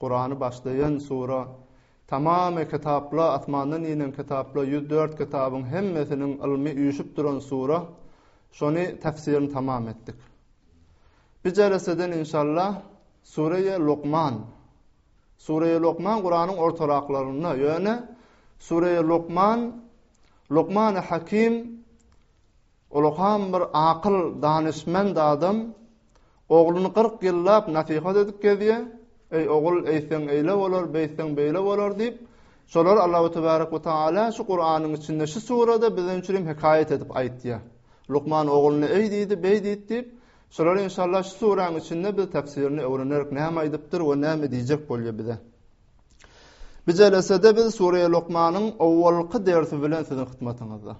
Kurany başlaýan sura, tamamy kitapla, asmandan inen kitapla, ýüz dört kitabyň hemmesiniň ylmy üýşüp duran sura, şony täfsirini tamam etdik. Bi jeleseden inşallah Sureýe Lokman, Sureýe Lokman Kuranyň ortaraklarynda, ýöne Sureýe Lokman, Lokmany Hakim Ullakan bir akyl, danyşmand adam ogluny kyrk ýyllap nasihat edip gezýär, Eý ogul, eýtseň eýle bolar, beýtseň beýle bolar diýip, şolary Allahu tebarek we taala şu Kuranyň içinde şu surada biziň üçin hem hekaýat edip aýtýar. Lukman ogluna eý diýdi, beý diýdi diýip, şolary inşallah şu suranyň içinde biz tefsirini öwrenerik, näme aýdypdyr we näme diýjek bolýar bize. Bijelesede biz Sure-i Lukmanyň owalky dersi bilen siziň hytmatyňyzda.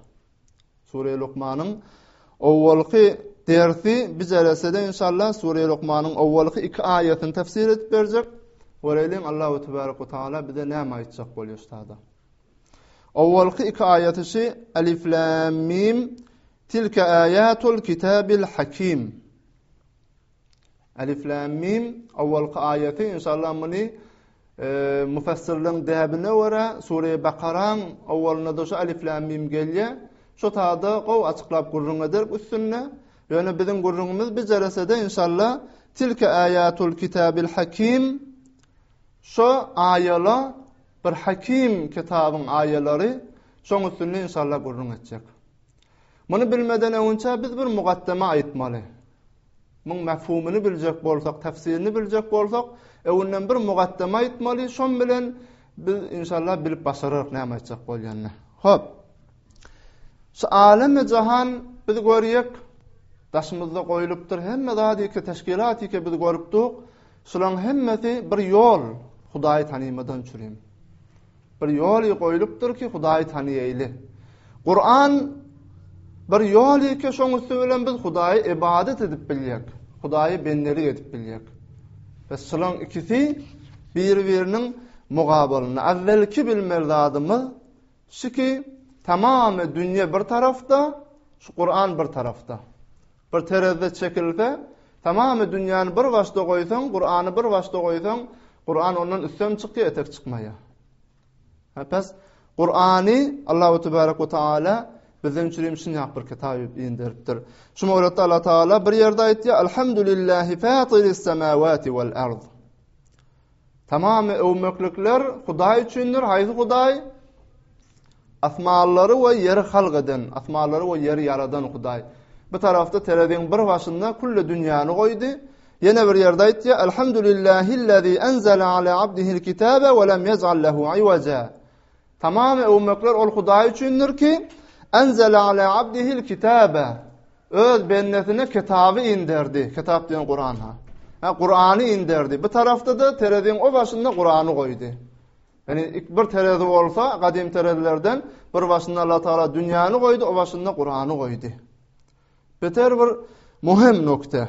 Sure-i Lukmanyň owalky dersi biz eresede inşallah Sure-i Lukmanyň owalky iki aýatyny tefsir edip berjek. Göreliň Allahu tebaraka ve taala bize näme aýtjak bolýar ustada. Owalky iki aýaty şu Alif Lam Mim tilka ayatul kitabil hakim. Alif Lam Mim awalky aýaty inşallah muny mufassirleň däbine görä Sure Bakaraň awalynda şu Alif Lam Mim gelýär. Şu taýda gowy açyklap gürrüň ederik üstünde. Ýöne biziň gürrüňimiz bir jeresede inşallah Tilke ayatul kitabil hakim Şu aýala bir hakim kitabyň aýalary şoň üstünde inşallah gürrüň etjek. Muny bilmeden öňçe biz bir mugaddeme aýtmaly. Muň mefhumyny biljek bolsak, tefsirini biljek bolsak, öwünden bir mugaddema aýtmaly, şoň bilen biz inşallah bilip başararys näme aýtjak bolýanyny. Hop. Şu alem we jahan biz görýek, daşymyzda goýlupdyr, hemme zat iki teşkilat iki biz görüpdik. Şularyň hemmesi bir ýol, Hudaýy tanymadan çürim. Bir ýoly goýlupdyr ki, Hudaýy tanaýaýly. Kuran bir ýoly ki, şoň üsti bilen biz Hudaýy ibadat edip bilýek. Hudaýy bendelik edip bilýek. Ve şolaň ikisi biri-biriniň mugabylyna. Awvelki bilmeli zadymyz şu ki, tamamy dünýe bir tarafda, şu Kuran bir tarafda. Bir terezide çekilse, tamamy dünýäni bir başda goýsaň, Kur'any bir başda goýsaň, Kur'an ondan üstem çykýar, etek çykmaýar. Ha pes, Kur'any Allahu tebaraka we taala bizden üçin hem şunýak bir kitap edip inderipdir. Şu mowlatda Allah taala bir ýerde aýtýar, Elhamdülillahi fatiris semawati wal ard. Tamamy öwmeklikler Hudaý üçindir. Haýsy Hudaý? Asmanlary we ýeri halk eden, asmanlary we ýeri ýaradan Hudaý. Bu tarafda tereziň bir başynda külli dünýäni goýdy. Ýene bir ýerde aýtýar: "Elhamdulillahillezî enzele ala abdihil kitabe we lem yec'al lehu iwaja." Tamam öwmekler ol Hudaý üçindir ki, enzele ala abdihil kitabe. Öz bendesine kitaby inderdi. Kitap diýen Kur'an ha. Ha Kur'any inderdi. Bu tarafda da terezin o başynda Kur'an'ı koydu. Yani ilk bir terezi olsa kadim terezilerden bir başynda Allah Teala dünýäni goýdy, o başynda Kur'any goýdy. Beter bir muhim nokta.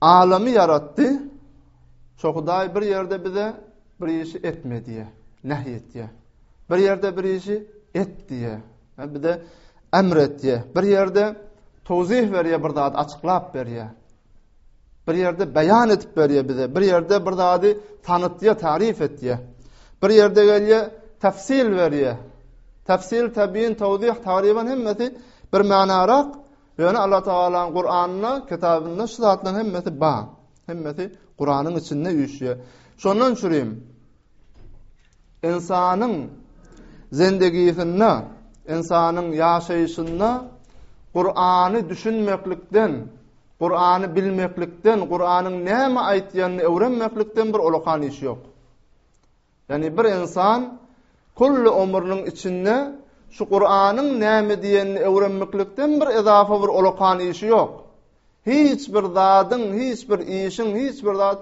Alamy yaratdy. Şo Hudaý bir ýerde bize bir işi etme diýýär, nähi etýär. Bir ýerde bir işi et diýýär. Yani bize emr etýär. Bir ýerde towzih berýär, bir zat açyklap berýär. Bir ýerde beýan edip berýär bize. Bir ýerde bir zady tanatýar, tarif etýär. Bir ýerde gelýär, tafsil berýär. Tafsil, tabyin, towzih, tagriban hemmesi bir manarak Ýöne Allah Tagalaň Kuranynda, kitabynda şu zatlaryň hemmesi bar. Hemmesi Kuranyň içinde üýşýär. Şondan üçin insanyň zendegisinde, insanyň ýaşaýşynda Kurany düşünmeklikden, Kurany bilmeklikden, Kuranyň näme aýtýanyny öwrenmeklikden bir olakan iş ýok. Ýagny bir ynsan külli ömrüniň içinde şu Kuranyň näme diýenini öwrenmeklikden bir yzafa bir olakan işi ýok. Hiç bir zadyň, hiç bir işiň, hiç bir zat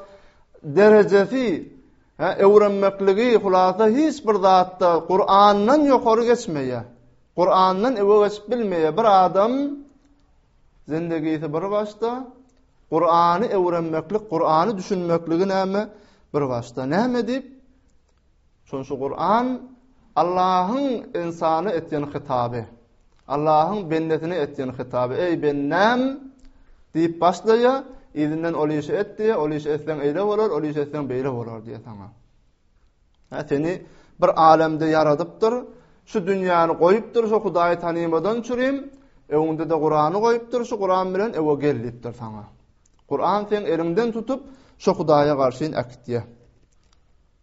derejesi, ha öwrenmekligi, hulasa hiç bir zatda Kurandan ýokary geçmeýär. Kurandan öwe geçip bilmeýär. Bir adam zindegisi bir başda, Kurany öwrenmeklik, Kurany düşünmekligi näme? Bir başda näme diýip? Şonuň üçin Kuran Allahyň ynsana etýän hitaby. Allahyň bendesine etýän hitaby. Eý bendäm diýip başlaýar, ýerinden ol işi et diýär, ol işi etseň eýle bolar, ol işi etseň beýle bolar diýär saňa. Ha seni bir alemde ýaradypdyr, şu dünýäni goýupdyr, şu Hudaýy tanymadan çürim, öňünde-de Kurany goýupdyr, şu Kuran bilen öňe gel diýipdir saňa. Kuran sen eliňden tutup, şu Hudaýa garşyn äkitýä.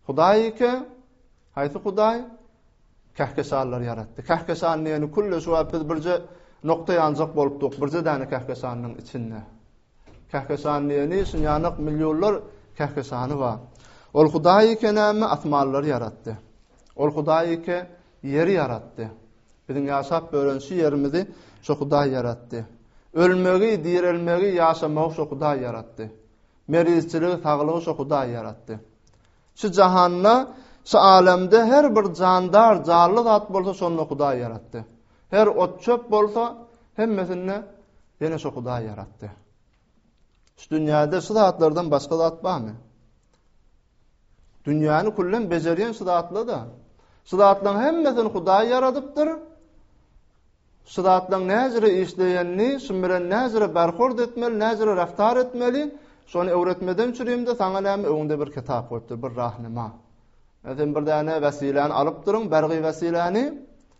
Hudaý ike, haýsy Hudaý? Kähkeşanlar ýaratdy. Kähkeşan näni külle şu wagt biz birje nokta ýanjak bolupdyk, birje däne kähkeşanyň içinde. Kähkeşan diýeni şun ýanak millionlar kähkeşany bar. Ol Hudaý ikenämi asmanlary ýaratdy. Ol Hudaý ike ýeri ýaratdy. Biziň ýaşap ýören şu ýerimizi şo Hudaý ýaratdy. Ölmegi, direlmegi, ýaşamagy şo Hudaý ýaratdy. Merizçiligi, saglygy şo Hudaý ýaratdy. Şu jahanda, şu alemde her bir jandar, janly zat bolsa şonda Hudaý ýaratdy. Her ot-çöp bolsa, hemmesinde ýene şo Hudaý ýaratdy. Şu dünýäde şu zatlardan başga zat barmy? Dünýäni küllem bejerýän şu zatlar-da. Şu zatlaryň hemmesini Hudaý ýaradypdyr. Şu zatlaryň näzire işleýänini, şu bilen näzire berhord etmeli, näzire raftar etmeli, şony öwretmeden çürimde saňa näme öňde bir kitap goýupdyr, bir rahnema. Sen bir däne wesiläni alypdyryň, bergi wesiläni.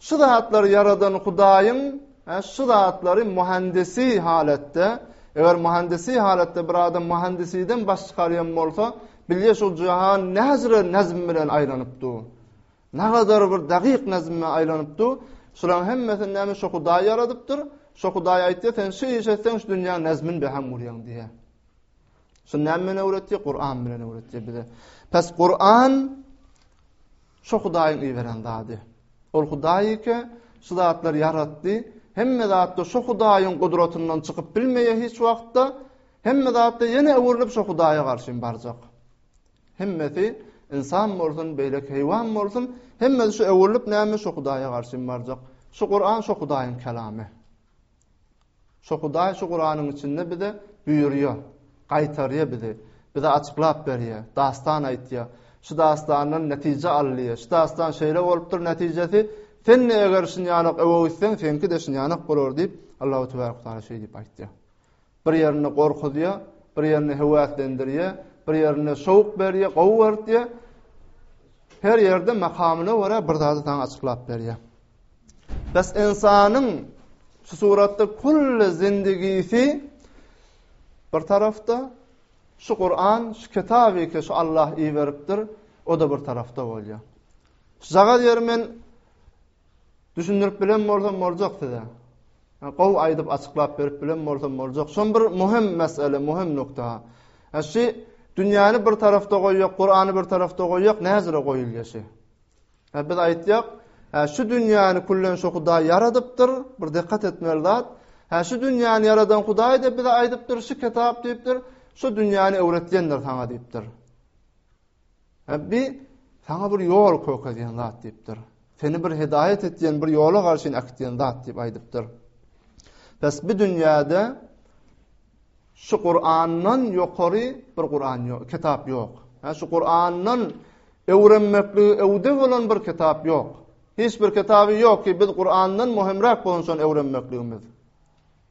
Şu zatlary ýaradan Hudaýyň, hä, şu zatlary muhandisi halatda, eger muhandisi halatda bir adam muhandisiden baş çykarýan bolsa, bilýä şu jahan nähjire nazm bilen aýlanyp dur. Nagadar bir dagyk nazm bilen aýlanyp dur. Şularyň hemmesini näme şu Hudaý ýaradypdyr? Şu Hudaý aýtdy, sen şu iş etseň şu dünýäň nazmyny beham gurýaň diýýär. Şu näme bilen öwretdi? Kur'an bilen öwretdi bize. Pes Kur'an Şo Hudaýyň iberen zady. Ol Hudaý eke, şu zatlary ýaratdy. Hemme zatda şo Hudaýyň gudratyndan çykyp bilmeýär hiç wagtda. Hemme zatda ýene öwrülip şo Hudaýa garşy barjak. Hemmesi insan bolsun, beýleki heýwan bolsun, hemmesi şu öwrülip näme şo Hudaýa garşy barjak. Şu Kuran şo Hudaýyň kalamy. Şo Hudaý şu Kuranyň içinde bize buýurýar, gaýtarýar bizi, bize açyklap berýär, dastan aýtýar. Şu dastandan netije al diýýär. Şu dastan şeýle bolupdyr netijesi, sen-de eger şinýalak öwe gitseň, seňki-de şinýalak bolar diýip, Allahu tebärak we taala şeýdip aýtýar. Bir ýerinde gorkuzýar, bir ýerinde höwäslendirýär, bir ýerinde şowuk berýär, gowy görüpdir. Her ýerde makamyna görä bir zady saňa açyklap berýär. Bes insanyň şu suratda kulli zindigisi bir tarafda şu Kur'an, şu kitaby ki şu Allah iberipdir, o da bir tarafda bolýar. Şu jagat ýeri men Düşündirip bilen bolsam boljak size. Yani gowy aýdyp açyklap berip bilen bolsam boljak. Şom bir möhüm mesele, möhüm nokta. Yani şu dünýäni bir tarafda goýýak, Kur'any bir tarafda goýýak, näzire goýulýaşy. Yani biz aýtýak, Ha şu dünýäni kullen şu Hudaý ýaradypdyr. Bir dikkat etmeli zat. Ha şu dünýäni ýaradan Hudaý diýip bize aýdypdyr, şu kitap diýipdir, şu dünýäni öwretýändir saňa diýipdir. Rabbi sana bir ýol kökezýän zat diýipdir. Seni bir hidayet etýän bir ýola garşy äkitýän zat diýip aýdypdyr. Bes bu dünýäde şu Kur'andan ýokary bir Kur'an ýok, kitap ýok. Ha şu Kur'andan öwrenmekli öwde bolan bir kitap ýok. Hiç bir kitaby ýok ki biz Kur'andan möhümräk bolsun öwrenmekligimiz.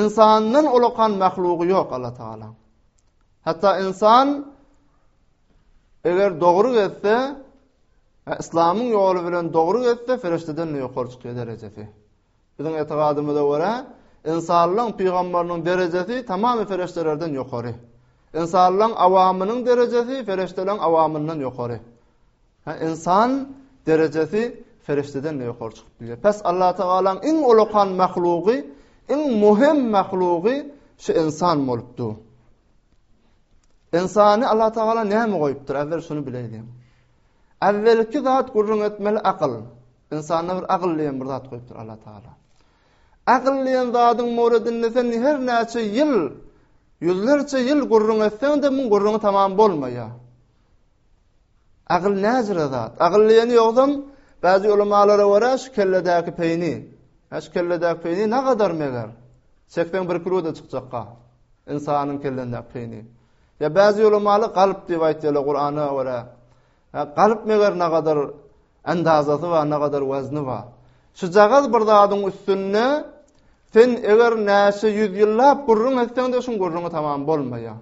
Ynsandan ulakan mahlugy ýok Allah Taala. Hatta ynsan eger dogry gelse, islamyň ýoly bilen dogry gelse, ferişteden de ýokary çykýar derejesi. Biziň etigadymyza görä, ynsanlaryň pygamberiniň derejesi tamamy feriştelerden ýokary. Ynsanlaryň awamynyň derejesi ferişteleň awamyndan ýokary. Ýa ynsan derejesi perişdeden-de ýokary çykyp bilýär. Pes Allah Tagalaň iň ulakan mahlugy, iň möhüm mahlugy şu ynsan bolupdy. Ynsany Allah Tagala näme goýupdyr? Äwel şuny bileýin. Äwelki zat gürrüň etmeli akyl. Ynsanda bir agyl diýen bir zat goýupdyr Allah Tagala. Agyl diýen zadyň möwredinde sen her näçe ýyl, ýüzlerçe ýyl gürrüň etseň-de, muň gürrüňi tamam bolmaýar. Agyl näjire zat? Agyl diýeni ýogsam, bäzi ulamalara görä, şu kelledäki peýni. Hä, şu kelledäki peýni nagadar meger? Çekseň bir kilo-da çykjakka. Ynsanyň kellendäki peýni. Ýa bäzi ulamalar galp diýip aýtýarlar Kur'ana görä. Hä, galp meger nagadar andazasy bar, nagadar wezni bar. Şujagaz bir zadyň üstünde sen eger näçe ýüz ýyllap gürrüň etseň-de şuň gürrüňi tamam bolmaýar.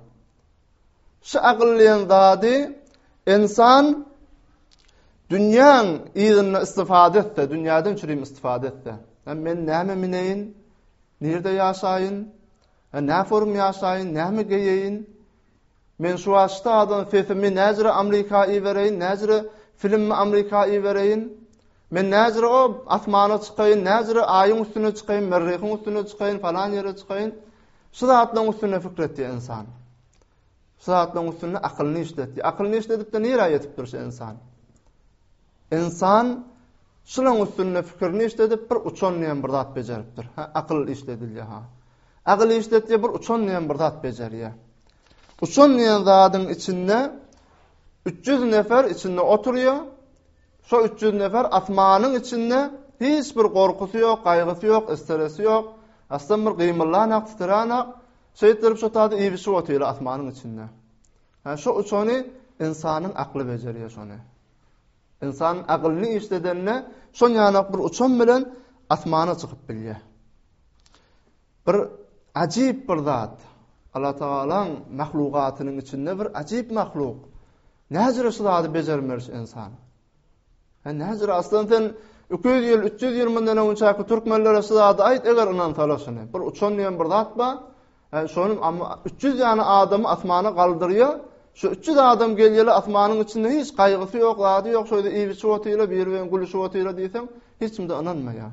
Şu agyl diýen zady ynsan dünýäň yzynda istifade etse, dünýäden çürim istifade etse, men näme mineýin, nirde ýaşaýyn, nä forum ýaşaýyn, näme geýeýin, men şu wagtda adam sesimi näjre Amerika ibereýin, näjre filmimi Amerika ibereýin, men näjre o asmana çykaýyn, näjre aýyň üstüne çykaýyn, merrehiň üstüne çykaýyn, falan ýere çykaýyn, Şu zatlaryň üstünde pikir etdi ynsan. Şu zatlaryň üstünde akylyny işletdi. Akylyny işledip-de nirä ýetipdir şu ynsan? Ynsan şunuň üstünde pikirini işledip bir uçan diýen bir zat bejeripdir. Ha, akyl işledilýär ha. Akyl işletdi bir uçan diýen bir zat bejerýär. Uçan diýen zadyň içinde 300 nefer içinde oturýar. Şo üç ýüz nefer asmanyň içinde hiç bir gorkusy ýok, gaýgysy ýok, isteresi ýok. Aslan bir gymyllanak, titränak, şeýtdirip şo taýda iýibişip otyrlar asmanyň içinde. Hä şo uçany ynsanyň akly bejerýär şony. Ynsan agylyny işledende şonýanak bir uçan bilen asmana çykyp bilýär. Bir ajyp bir zat. Allah Tagalaň mahlugatynyň içinde bir ajyp mahluk. Näjüre şu zady bejermeli insan? Hä, näjüre aslan sen 200 ýyl, 300 ýyl mundan öň çaky türkmenlere şu zady aýt, eger ynansalar şuny. Bir uçan diýen bir zat bar. Hä, şonuň amma 300 ýany adamy asmana galdyrýar. Şu 300 adam gelýärler asmanyň içinde hiç gaýgysy ýok, zady ýok, şeýle iýip-içip otyrlar, biri bilen gülüşip otyrlar diýseň, hiç kimde ynanmaýar.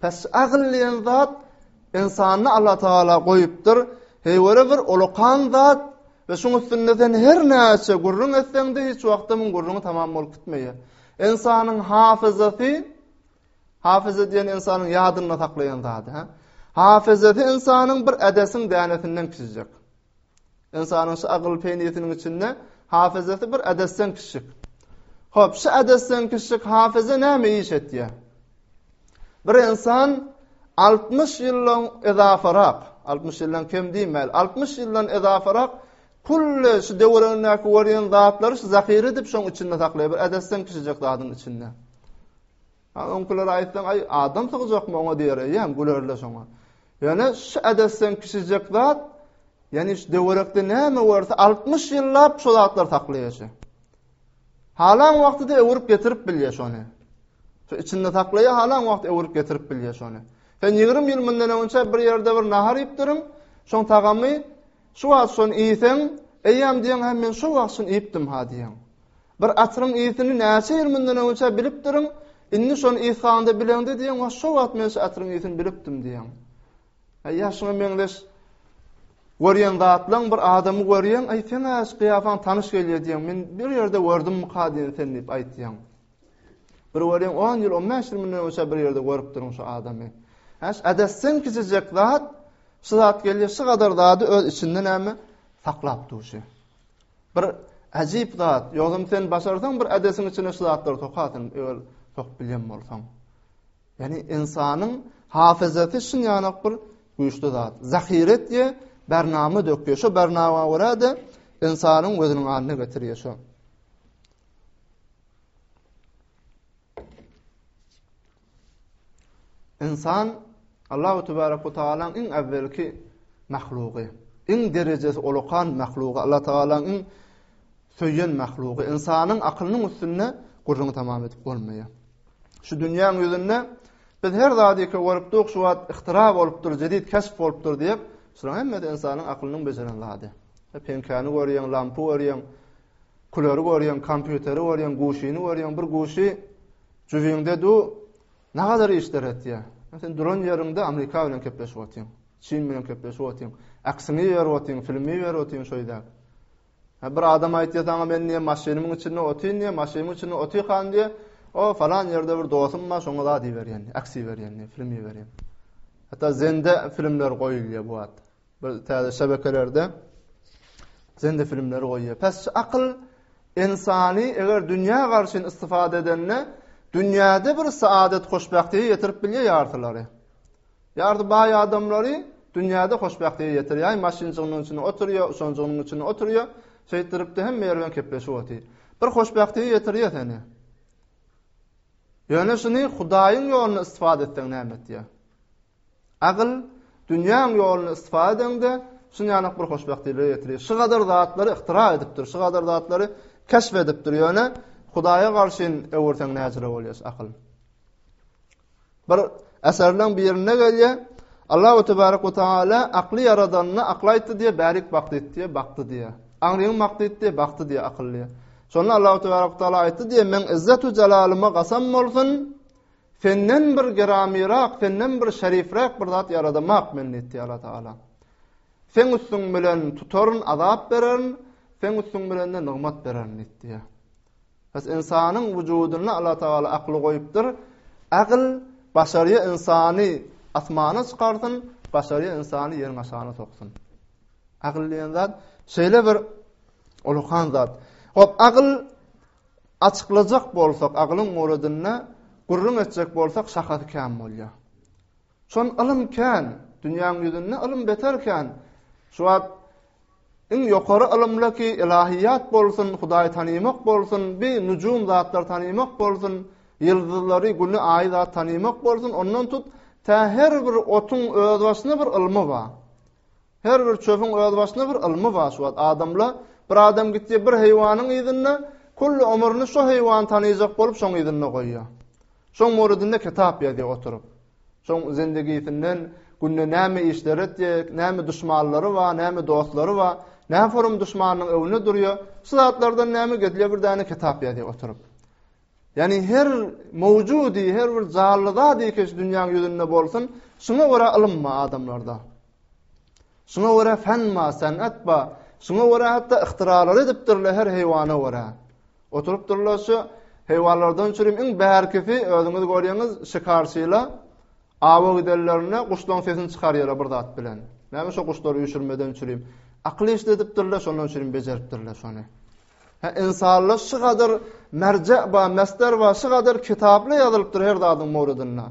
Pes agyl diýen zat ynsanda Allah Taala goýupdyr. Heýwere bir ulakan zat we şuň üstünde sen her näçe gürrüň etseňde hiç wagtda muň gürrüňi tamam bolup gitmeýär. Ynsanyň hafyzasy hafyza diýen ynsanyň ýadynda saklaýan zady, ha. Hafyzasy ynsanyň bir ädesiň dänesinden kiçijek. Ynsanyň şu agyl peýnisiniň içinde hafyzasy bir ädesseň pişşik. Hop, şu ädesseň pişşik hafyza näme iş etýär? Bir ynsan 60 ýyldan ezafarak, 60 ýyldan kem diýmäli, 60 ýyldan ezafarak Kulli şu döwründäki görýän zatlary şu zahyr edip şoň içinde saklaýar. Bir ädesden kişijek zadyň içinde. A öňkülere aýtsaň, aý, adam sygjakmy oňa diýer eýýäm, gülerler şoňa. Ýöne şu ädesseň kişijek zat, ýani şu döwerekde näme görse, 60 ýyllap şu zatlar saklaýar şu. Halan wagtyda öwrüp getirip bilýär şony. Şu içinde saklaýar, halan wagt öwrüp getirip bilýär şony. Sen 20 ýyl mundan öňçe bir ýerde bir nahar iýipdirin, şoň tagamy şu wagt şony iýseň, eýýäm diýen, men şu wagt şuny iýipdim ha diýen. Bir atyryň ysini näçe ýyl mundan öňüçe bilipdirin, indi şony ys halynda bileňde diýeň, wah, şo wagt men şu atyryň ysini bilipdim diýeň. Aý, ýa şuňa meňzeş görýän zatlaň, bir adamy görýäň, aý, sen-ä şu kyýapaň tanyş gelýär diýeň, men bir ýerde gördümmika diýen sen diýip aýtýaň. Bir görýäň, on ýyl, on bäş ýyl mundan öňüçe bir ýerde görüpdirin şu adamy. Hä, şu adassyň kiçijek zat, şu zat gelýär, şu gadar zady öz içinde näme saklap durşy. Bir ajyp zat, ýogsam sen başarsaň bir ädesiň içine şu zatlary sokasyň, eger sokup bilýän bolsaň. Ýani ynsanyň hafyzasy şuň ýaly bir güýçli zat. Zahire etýä, bernama dökýä. Şu bernama görä-de ynsanyň gözüniň anyna getirýä şu. Ynsan Allahu tebaraka we taala iň äwwelki mahlugy. Iň derejesi ulakan mahlugy. Allah taala iň söýen mahlugy. Ynsanyň akylynyň üstünde gürrüňi tamam edip bolmaýar. Şu dünýäniň ýüzünde biz her zady ki görüpdik, şu wagt ihtira bolupdyr, jedid keşf bolupdyr diýip, şular hemmesi ynsanyň akylynyň bejeren zady. E, Penkäni görýän, lampy görýän, kulary görýän, kompýuteri görýän, guşyny görýän, bir guşy Jübiňde du nagadar işler etýä. Sen duran ýeriňde Amerika bilen kepleşip otyň. Çin bilen kepleşip otyň. Aksini ýer otyň, filmi ýer otyň şeýdä. Ha bir adam aýtýa saňa men diýe maşynymyň içinde otyn diýe, maşynymyň içinde otyň han diýe. O falan ýerde bir dostum bar, şoňa zat iberýän, aksi berýän, filmi berýän. Hatta zende filmler goýulýa bu wagt. Bir täze şebekelerde zende filmleri goýýar. Pes akyl ynsany eger dünýä garşyn istifade edende dünýäde bir saadet hoşbahtyga ýetirip bilýär ýartylary. Ýardy baý adamlary dünýäde hoşbahtyga ýetirýär, maşynjygynyň içinde oturýar, uçanjygynyň içinde oturýar, şeýtdiripdi hem merwen kepleşip otyr. Bir hoşbahtyga ýetirýär seni. Ýöne şuny Hudaýyň ýolunda istifade etseň näme etýär? Agyl, dünýäň ýoluny istifade edeňde, şuny ýanyk bir hoşbagtlylyga getirir. Şu gadar zatlary yhtira edipdir, şu gadar zatlary keşp edipdir, ýöne Hudaýa garşyn öwürseň näjire bolýas, agyl. Bir eserleň birinde gelýär, Allahu tebarek we taala akly ýaradanyna akla aýtdy diýe bärik bakdy etdi, bakdy diýe. Aňryň bakdy etdi, bakdy diýe akylly. Şonda Allahu tebarek we taala aýtdy diýe men izzet we jalalyma gasam bolsun, Senden bir giramyrak, senden bir şerifräk bir zat ýaradamak men diýdi Alla Taala. Seň üstüň bilen tutaryn, azap bererin, seň üstüň bilen-de nygmat bererin diýdi. Biz insanyň wujudynda Alla Taala akly goýupdyr. Agyl başarýa insany asmana çykarsyn, başarýa insany ýeriň aşagyna soksun. Agyl diýen zat şeýle bir ulukan zat. Hop, agyl Açyklajak bolsak aglyň oradynda, gürrüň etjek bolsak şahasy kän bolýar. Şon ylym kän, dünýäň ýüzünde ylym beter kän. Şu wagt iň ýokary ylymla ki ylahyýat bolsun, Hudaýy tanymak bolsun, bi nujum zatlar tanymak bolsun, ýyldyzlary, güni, aýy zat tanymak bolsun, ondan tut tä her bir otuň özbaşyna bir ylmy bar. Her bir çöpüň özbaşyna bir ylmy bar şu wagt adamla bir adam gitýär bir heýwanyň yzynda kulli ömrüni şo heýwany tanaýjak bolup şoň yzynda goýýar şoň borudynda kitap ýazýar oturyp şoň zendigisinden günde näme işler etýär näme duşmanlary bar näme dostlary bar näforum duşmanynyň öwünde durýar şu zatlardan näme gedilýär bir däne kitap ýazýar oturyp Ýagny her mowjudy, her bir janly zat ilkinç dünýäň ýüzünde bolsun, şuňa görä ylym bar adamlarda. Şuňa görä fän bar, sängat bar. Şuňa görä hatda yhtyralary edipdirler her heýwana görä. Oturypdyrlar şu heýwanlardan çürim iň bärkisi özüňiz görýäňiz şikarçyla awa gidenlerinde guşlaryň sesini çykarýarlar bir zat bilen. Näme şu guşlary üşürmeden çürim. Akyl işledipdirler, şondan çürim bejeripdirler şony. He ynsanlar şu gadar merje bar, mesler bar, şu gadar kitaplar ýazylypdyr her zadyň mowzudynda.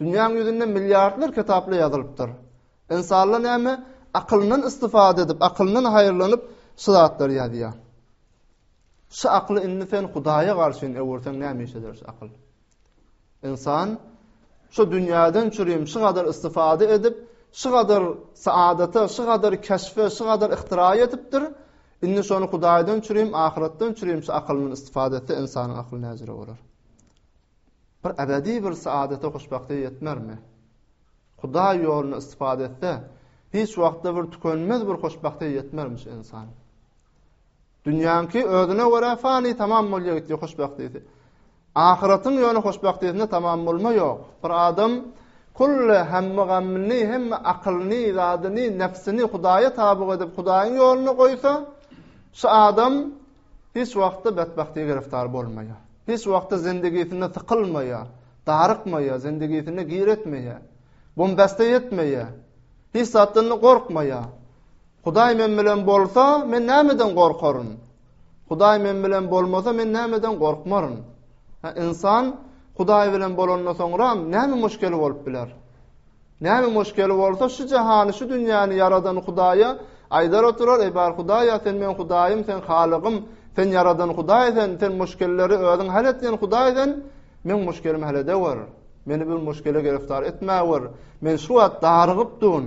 Dünýäň ýüzünde milliardlar kitaplar ýazylypdyr. Ynsanlar näme? Akylyndan istifade edip, akylyndan haýyrlanyp şu zatlary ýazýar. Şu akly indi sen Hudaýa garşy öwürseň näme iş eder şu akyl? Ynsan şu dünýäden çürim şu gadar istifada edip, şu gadar saadata, şu gadar keşfe, şu gadar yhtyra ýetipdir. Indi şony Hudaýdan çürim, ahyretden çürim şu akylyny istifada etse, ynsanyň akyly näjüre bolar? Bir ebedi bir saadata, hoşbagtlyga ýetmermi? Hudaý ýolunda istifada etse, hiç wagtda bir tükenmez bir hoşbagtlyga ýetmermiş ynsan. Dünýäňki özüne görä fani tamam bolýar gitdi hoşbahtysi. Ahyratyň ýöne hoşbahtysyna tamam bolma ýok. Bir adam kulle hemme gamyny, hemme akylyny, zadyny, nefsini Hudaýa tabyk edip, Hudaýyň ýoluna goýsa, şu adam hiç wagtda betbahtyga giriftar bolmaýar. Hiç wagtda zindigisinde tykylmaýar, darykmaýar, zindigisinde gir etmeýär. Bombasta etmeýär. Hiç zatdan gorkmaýar. Hudaý men bilen bolsa, men nämeden gorkaryn? Hudaý men bilen bolmasa, men nämeden gorkmaryn? Ha, insan Hudaý bilen bolandan soňra näme muşkeli bolup biler? Näme muşkeli bolsa, şu jahany, şu dünýäni ýaradan Hudaýa aýdar oturar, "Eý, bar Hudaý, sen meň Hudaýym, sen Halygym, sen ýaradan Hudaý, sen, sen muşkelleri özüň hal etýän Hudaý sen, meň muşkelimi hal edewür. Meni bu muşkele gereftar etmäwür. Men şu wagt darygyp durun."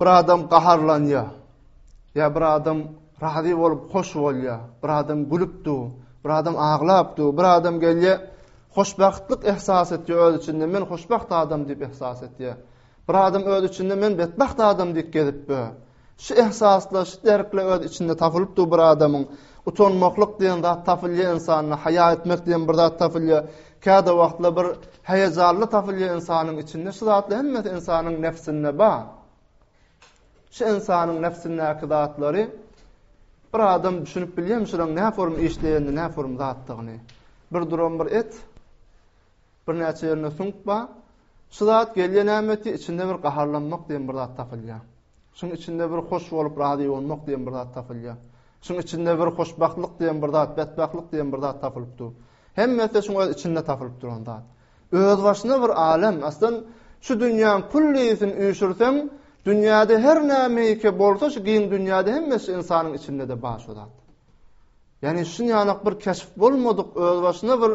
Bir adam gaharlanýar. Ýa bir adam razy bolup hoş bolýar. Bir adam gülüp dur. Bir adam aglap dur. Bir adam gelýär. Hoşbagtlyk ihsas etýär öz içinde. Men hoşbagt adam diýip ihsas etýär. Bir adam öz içinde men betbagt adam diýip gezip dur. Şu ihsaslar, şu derkle öz içinde tapylyp dur bir adamyň. Utanmaklyk diýen zat tapylýar insanda, haýa etmek diýen bir zat tapylýar. Käde wagtlar bir heýejanly tapylýar ynsanyň içinde. Şu zatlar hemmesi ynsanyň nebsinde bar. Şu ynsanyň nebsindäki zatlary bir adam düşünip bilýärmi şuraň nä forma işleýänini, nä forma zatdygyny? Bir duran bir et, bir näçe ýerinde sunk bar. Şu zat gelýän ämeti içinde bir gaharlanmak diýen bir zat tapylýar. Şuň içinde bir hoş bolup razy bolmak diýen bir zat tapylýar. Şuň içinde bir hoşbagtlyk diýen bir zat, betbagtlyk diýen bir zat tapylypdy. Hemmesi şuň öz içinde tapylyp duran zat. Özbaşyna bir alem. Aslyn şu dünýäň küllisini üýşürseň, dünýäde her nämeýki bolsa şu giň dünýäde hemmesi ynsanyň içinde-de bar şu zat. Ýani şunýanak bir keşp bolmadyk özbaşyna bir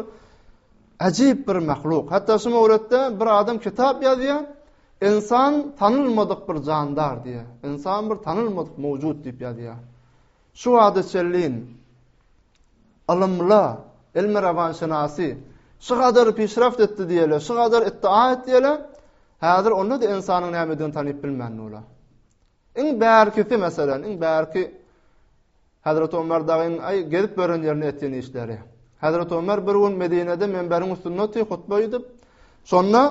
ajyp bir mahluk. Hatda şu möwletde bir adam kitap ýazýar, insan tanylmadyk bir jandar diýýär. Insan bir tanylmadyk mowjud diýip ýazýar. Şu wagta çenlin ylymla, ilmi rawanşynasy şu gadar pişraft etdi diýeli, şu gadar iddia et diýeli, häzir onda da insanyň nämedigini tanyp bilmän ola. Iň bärkisi meselem, iň bärki Hazrat Ömer dagyň ay gezip gören ýerine etýän işleri. Hazrat Ömer bir gün Medinede menberiň üstünde otyr hutba edip, şonda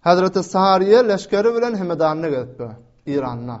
Hazrat Sariýe leşkeri bilen Hemedanyna gelipdi, Iranda.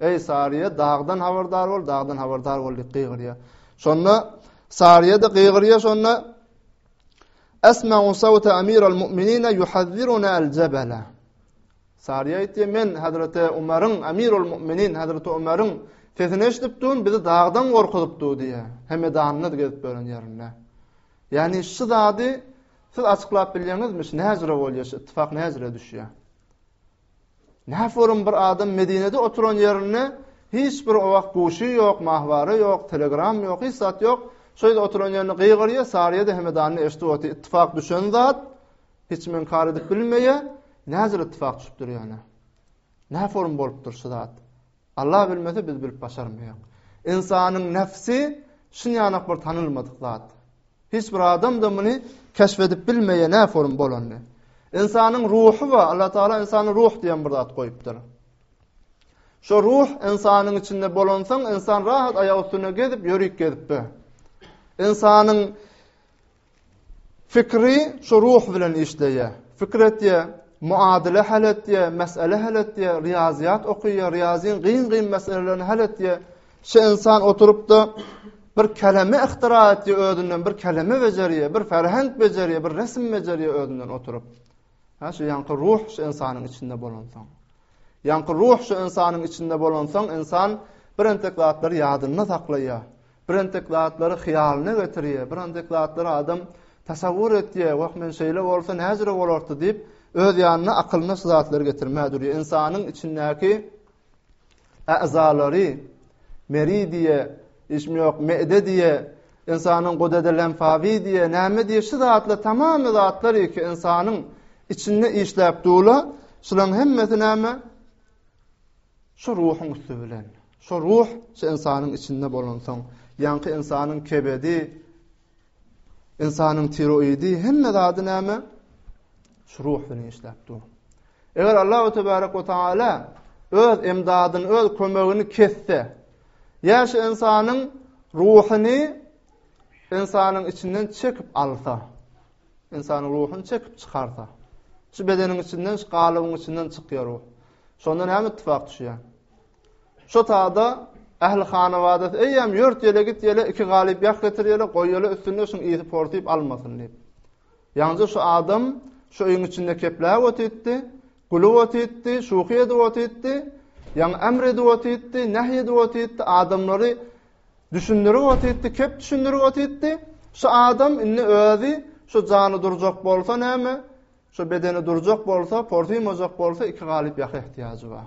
Eý, Saryýa, dagdan habardar bol, dagdan habardar bol diýip gygyrýar. Şonda Saryýa-da gygyrýar, şonda Esma'u sawta amiral mu'minina yuhadziruna al-jabala. Sariýa aýtdy, men Hazreti Umaryň, Amirul Mu'minin Hazreti Umaryň sesini eşidip durun, bizi dagdan gorkuzyp dur diýe. Hemedanyny gezip beren ýerinde. Ýani şu zady siz açyklap bilýäňizmi? Näzre bolýar, ittifak näzre düşýär. Näforum bir adam Medinede oturan ýerinde hiç bir owak guşy ýok, mahwara ýok, telegram ýok, hiç zat ýok. Şo ýerde oturan ýerinde gygyrýa, sarýa-da hemedanyny eşdip otyr. Ittifak düşen zat, hiç kim inkar edip bilmeýä. Näzir ittifak düşüpdir ýöne. Näforum bolupdyr şu zat. Allah bilmese biz bilip başarmaýak. Ynsanyň näfsi şunýanak bir tanylmadyk zat. Hiç bir adam-da muny keşf edip bilmeýär nä forum bolany. Ynsanyň ruhy we Allah Taala ynsany ruh diýen bir zat goýupdyr. Şo ruh ynsanyň içinde bolansoň, insan rahat aýak üstünde gezip, ýörüp gezip be. Ynsanyň Fikri şu ruh bilen işleýär. Pikir etýär, muadyla hal etýär, mesele hal etýär, riýazyýat okaýar, riýazyň gyn-gyn meselelerini hal etýär. Şu ynsan oturyp-da bir keleme yhtira etýär özünden, bir keleme bejerýär, bir ferhenk bejerýär, bir resim bejerýär özünden oturyp. Ha şu ýaňky ruh şu ynsanyň içinde bolansoň. Ýaňky ruh şu ynsanyň içinde bolansoň, ynsan bir entek zatlary ýadynda saklaýar. Bir entek zatlary hyýalyna getirýär, bir entek zatlary adam tasawwur etýär, wah, men şeýle bolsa näjire bolardy diýip, öz ýanyna akylyna şu zatlary getirmä durýar. Ynsanyň içindäki äzalary, meri diýe, işim ýok, me'de diýe, ynsanyň gudede lenfawi diýe, näme diýe, şu zatla tamamy zatlar iki ynsanyň içinde işläp dula, şularyň hemmesi näme? Şu ruhuň üsti bilen. Şo ruh şo ynsanyň içinde bolansoň, ýaňky ynsanyň kebedi, ynsanyň tiroidi, hemme zady näme? Şu ruh bilen işläp dur. Eger Allahu tebaraka we taala öz emdadyny, öz kömegini kesse, ýa şu ynsanyň ruhuny ynsanyň içinden çekip alsa, ynsanyň ruhuny çekip çykarsa, şu bedeniň içinden, şu galybyň içinden çykýar o. Şonda näme ittifak düşýär? Şo sada ähli hana wadasy, eýýäm ýört ýele git ýele iki galyp ýak getir ýele goý ýele üstünde şuň ýiti porsyp almasyn diýip. Ýaňja şu adam şu öýüň içinde kepläp otyrdy, gülüp otyrdy, şuhy edip otyrdy, ýaňy ämr edip otyrdy, nähý edip otyrdy, adamlary düşündirip otyrdy, kep düşündirip otyrdy. Şu adam indi özi şu jany durjak bolsa näme, şu bedeni durjak bolsa, porsyp bolsa iki galyp ýak ehtiýajy bar.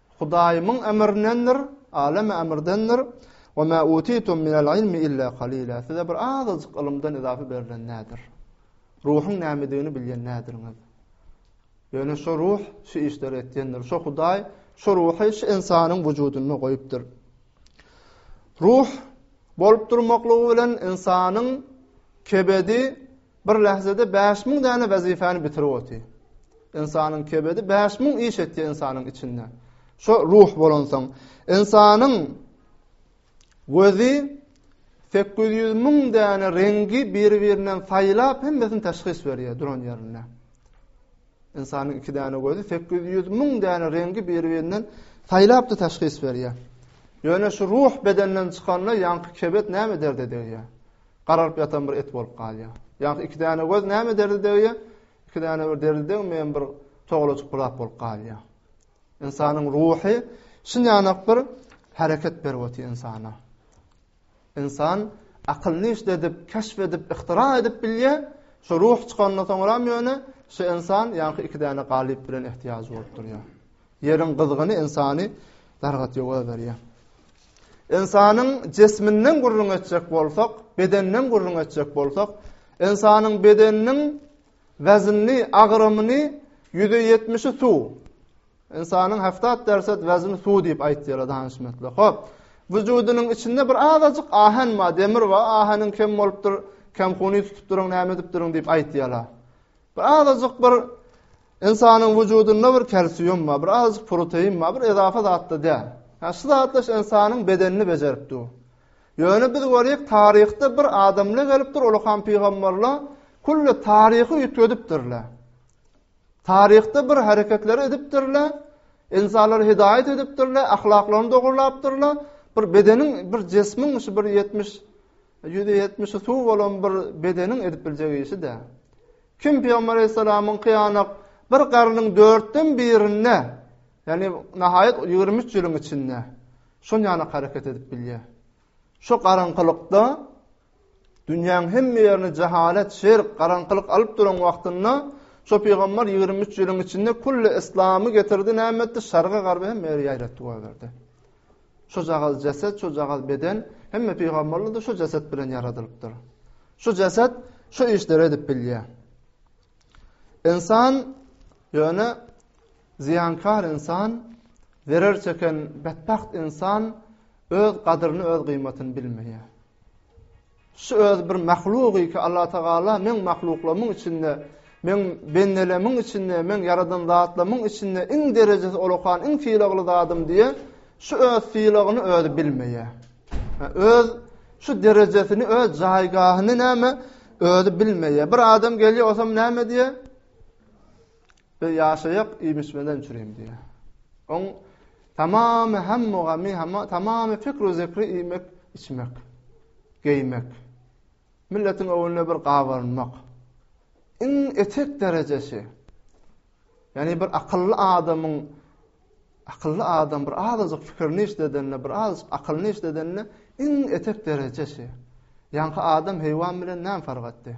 Hudaýymyň emrindendir, alemi emrdendir. Wa ma utitum minel ilmi illa qalila. Size bir azajyk ylymdan yzafy berlen nädir? Ruhuň nämedigini bilýän nädirňiz? Ýöne şo ruh şu işleri etýändir. Şo Hudaý şo ruhy şu insanyň wujudynda goýupdyr. Ruh bolup durmaklygy bilen insanyň kebedi Bir lähzede bäş müň däne wezipani bitirip oty. Ynsanyň kebedi bäş müň iş etdi ynsanyň içinde. Şo ruh bolansoň, ynsanyň gözi 800 müň däne rengi bir-birinden saýlap hemmesini teşhis berýär duran ýerinde. Ynsanyň iki däne gözi 800 müň däne rengi bir-birinden saýlapdy teşhis berýär. Ýöne şu ruh bedenden çykanda ýaňky kebet näme derde degýär? garalyp ýatan bir et bolup galýar. Ýa-da iki däne göz näme derdi degýär? Iki däne bir derdi degmeýän bir togalajyk gulak bolup galýar. Ynsanyň ruhy şunýanak bir hereket berip otyr ynsana. Ynsan akylyny işledip, keşf edip, ihtira edip bilýär. Şu ruh çykandan soňra ýöne şu ynsan ýa-da iki däne galyp bilen ihtiýajy bolup durýar. Ýeriň gyzgyny ynsany dargat ýowa berýär. Ynsanyň jesminden gürrüň etjek bolsak, bedenden gürrüň etjek bolsak, ynsanyň bedeniniň wäzini, agramyny ýüze ýetmişi suw. Ynsanyň haftat derset wäzini suw diýip aýtýarlar danyşmetler. Hop, vücudynyň içinde bir azajyk ahen bar, demir bar, aheniň kem bolupdyr, kem huny tutupdyryň, näme edipdiriň diýip aýtýarlar. Bir azajyk bir Ynsanyň wujudynda bir kalsium bar, bir azajyk protein bar, bir edafa zatda däl. Ha şu zatda şu ynsanyň bedenini bejerip dur. Ýöne biz görýek taryhda bir adamla gelipdir, ol ham pygamberle kulli taryhy üýtgedipdirler. Taryhda bir hareketleri edipdirler, insanlar hidayet edipdirler, ahlaklaryny dogurlapdyrlar, bir bedenin, bir cismin, şu bir 70 170 su bolan bir bedenin edip biljek işi de. Kim pygamber aleyhissalamyň kyýanak bir garynyň dörtden birinde, ýagny nahaýat ýigrimi üç ýylyň içinde şon ýana hareket edip bilýär. Şo garaňkylykda dünýäň hemme ýerini jahalet, şirk, garaňkylyk alyp duran wagtynda şo pygamber ýigrimi üç ýylyň içinde külli islamy getirdi, näme etdi? Şarga garba hemme ýere ýaýratdy, goýberdi. Şojagaz jeset, şojagaz beden, hemme pygamberler-de şu jeset bilen ýaradylypdyr. Şu jeset şu işleri edip bilýär. Insan ýöne zyýankar insan, zerer çeken betbagt insan öz gadryny, öz gymmatyny bilmeýär. Şu öz bir mahlugy ki Allah Tagala meň mahluklamyň içinde meň bendelemiň içinde meň yaradan zatlamyň içinde iň derejesi olokan iň sylagly zadym diye şu öz sylagyny öz bilmeye. Öz şu derejesini öz caygahyny name öz bilmeye. Bir adam gelýär olsam name diye Biz ýaşaýok iýmişmeden çürim diýýär. Oň tamamy hemme gamy, hemme tamamy pikru zikri iýmek, içmek, geýmek. Milletiň öwünde bir gabarynmak. Iň etek derejesi. Ýani bir akylly adamyň akylly adam bir azajyk pikirini işledende, bir az akylny işledende iň etek derejesi. Ýaňky adam heýwan bilen näme fark etdi?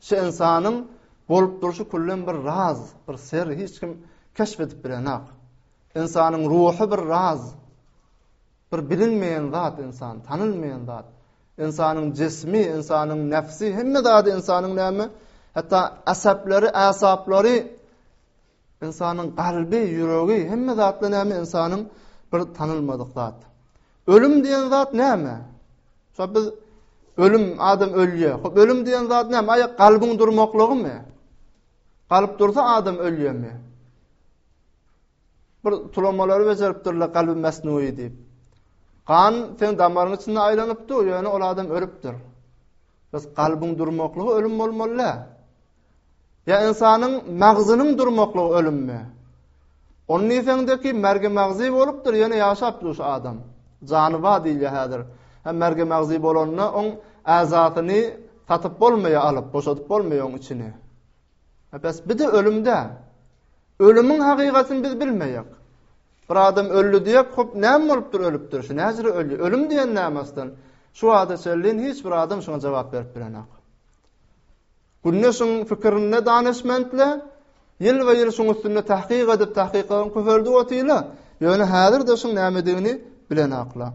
Şu insanyň bolup durşy küllen bir raz, bir ser, hiç kim keşf edip bilenok. Insanyň ruhy bir raz, bir bilinmeýän zat insan, tanylmaýan zat. Insanyň jismi, insanyň nefsi, hemme zady insanyň näme? Hatta asaplary, asaplary Ynsanyň kalby, ýüregi, hemme zatda näme ynsanyň bir tanylmadyk zat. Ölüm diýen zat näme? Şo biz ölüm adam ölýär. Hop ölüm diýen zat näme? Aýa kalbyň durmaklygymy? Kalp dursa adam ölýärmi? Bir tulamalary bejeripdirler kalby mesnuwi diýip. Gan sen damaryň içinde aýlanypdy, ýöne ol adam ölüpdir. Biz kalbyň durmaklygy ölüm bolmaly. Ýa ynsanyň magzynyň durmaklygy ölümmi? Ony diýseňdeki mergi magzy bolupdyr, ýöne ýaşap dur şu adam. Jany bar diýilýär häzir. Hem mergi magzy bolanda oň äzasyny satyp bolmaýar alyp, boşadyp bolmaýar oň içini. Bes bir de ölümde. Ölümiň hakykatyny biz bilmeýäk. Bir adam öldi diýip, hop näme bolupdyr ölüpdir, şu näjre öldi. Ölüm diýen näme aslan? Şu wagta çenli hiç bir adam şuňa jogap berip bilenok. Gündeşiň pikirinde danyşmentli, ýylba-ýyl şuň üstünde tahkyk edip, tahkyklaryň köpeldip otyla, ýöne häzir-de şuň nämedigini bilenokla.